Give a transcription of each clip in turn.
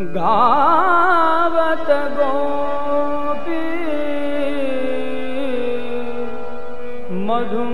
गावत गोपी। मधु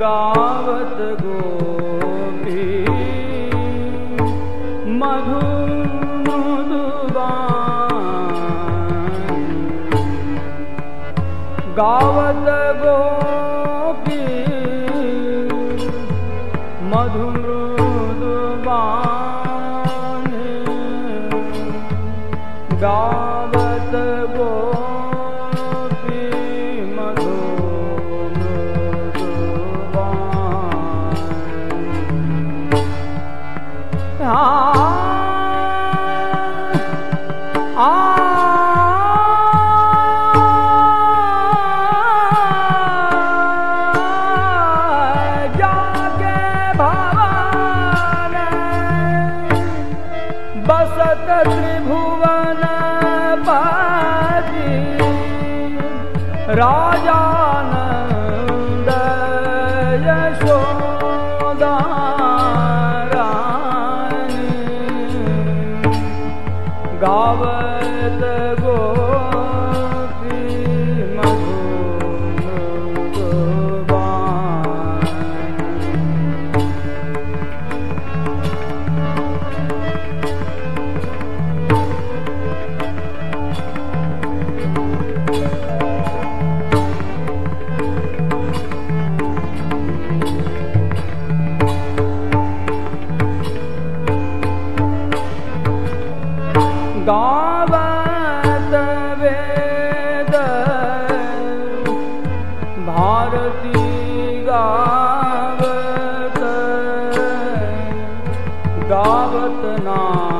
गावत गोपी। मधु गावत गोपी बसत त्रिभुवन पाजी। राजानन्द यशोदारानी गावत वेद भारती गावत गावत नारदा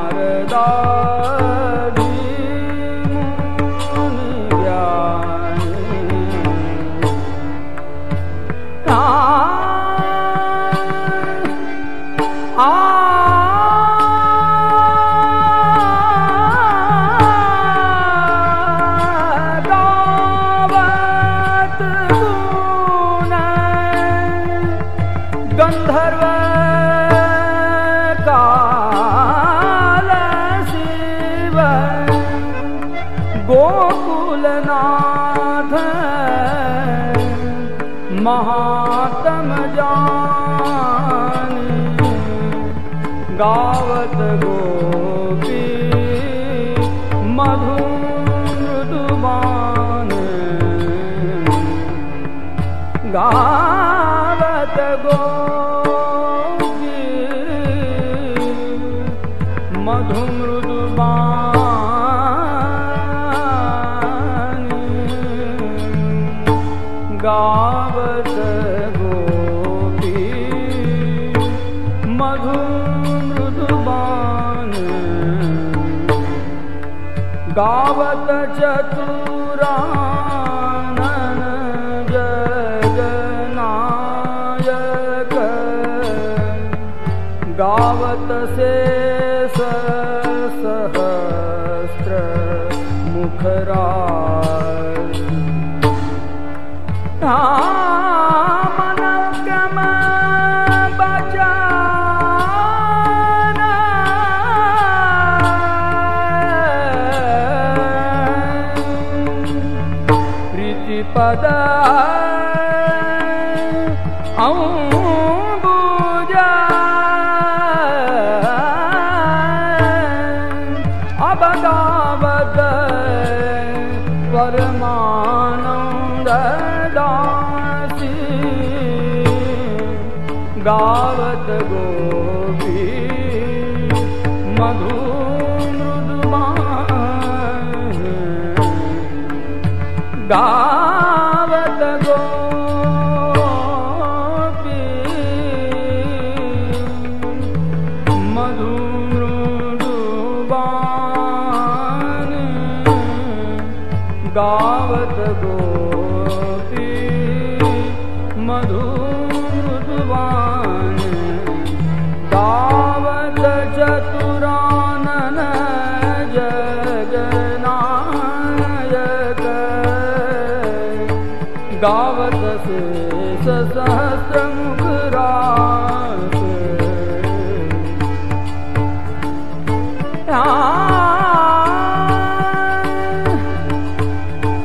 गोकुलनाथ महात्म जानी गावत गोपी मधु मृदुबान गावत मधु मृदुबान गावत चतुरानन जगनायक गावत शेष सहस्र मुखराज प्रीतिपद अम्बुजा। अब गावत परमानन्द दासी गावत गोपी मधु मृदुबान गावत गोपी मधु मृदुबान गावत चतुरानन जगनायक गावत शेष सहस्र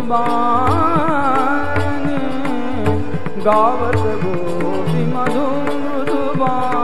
मधुबान गावत गोपी मधु मृदुबान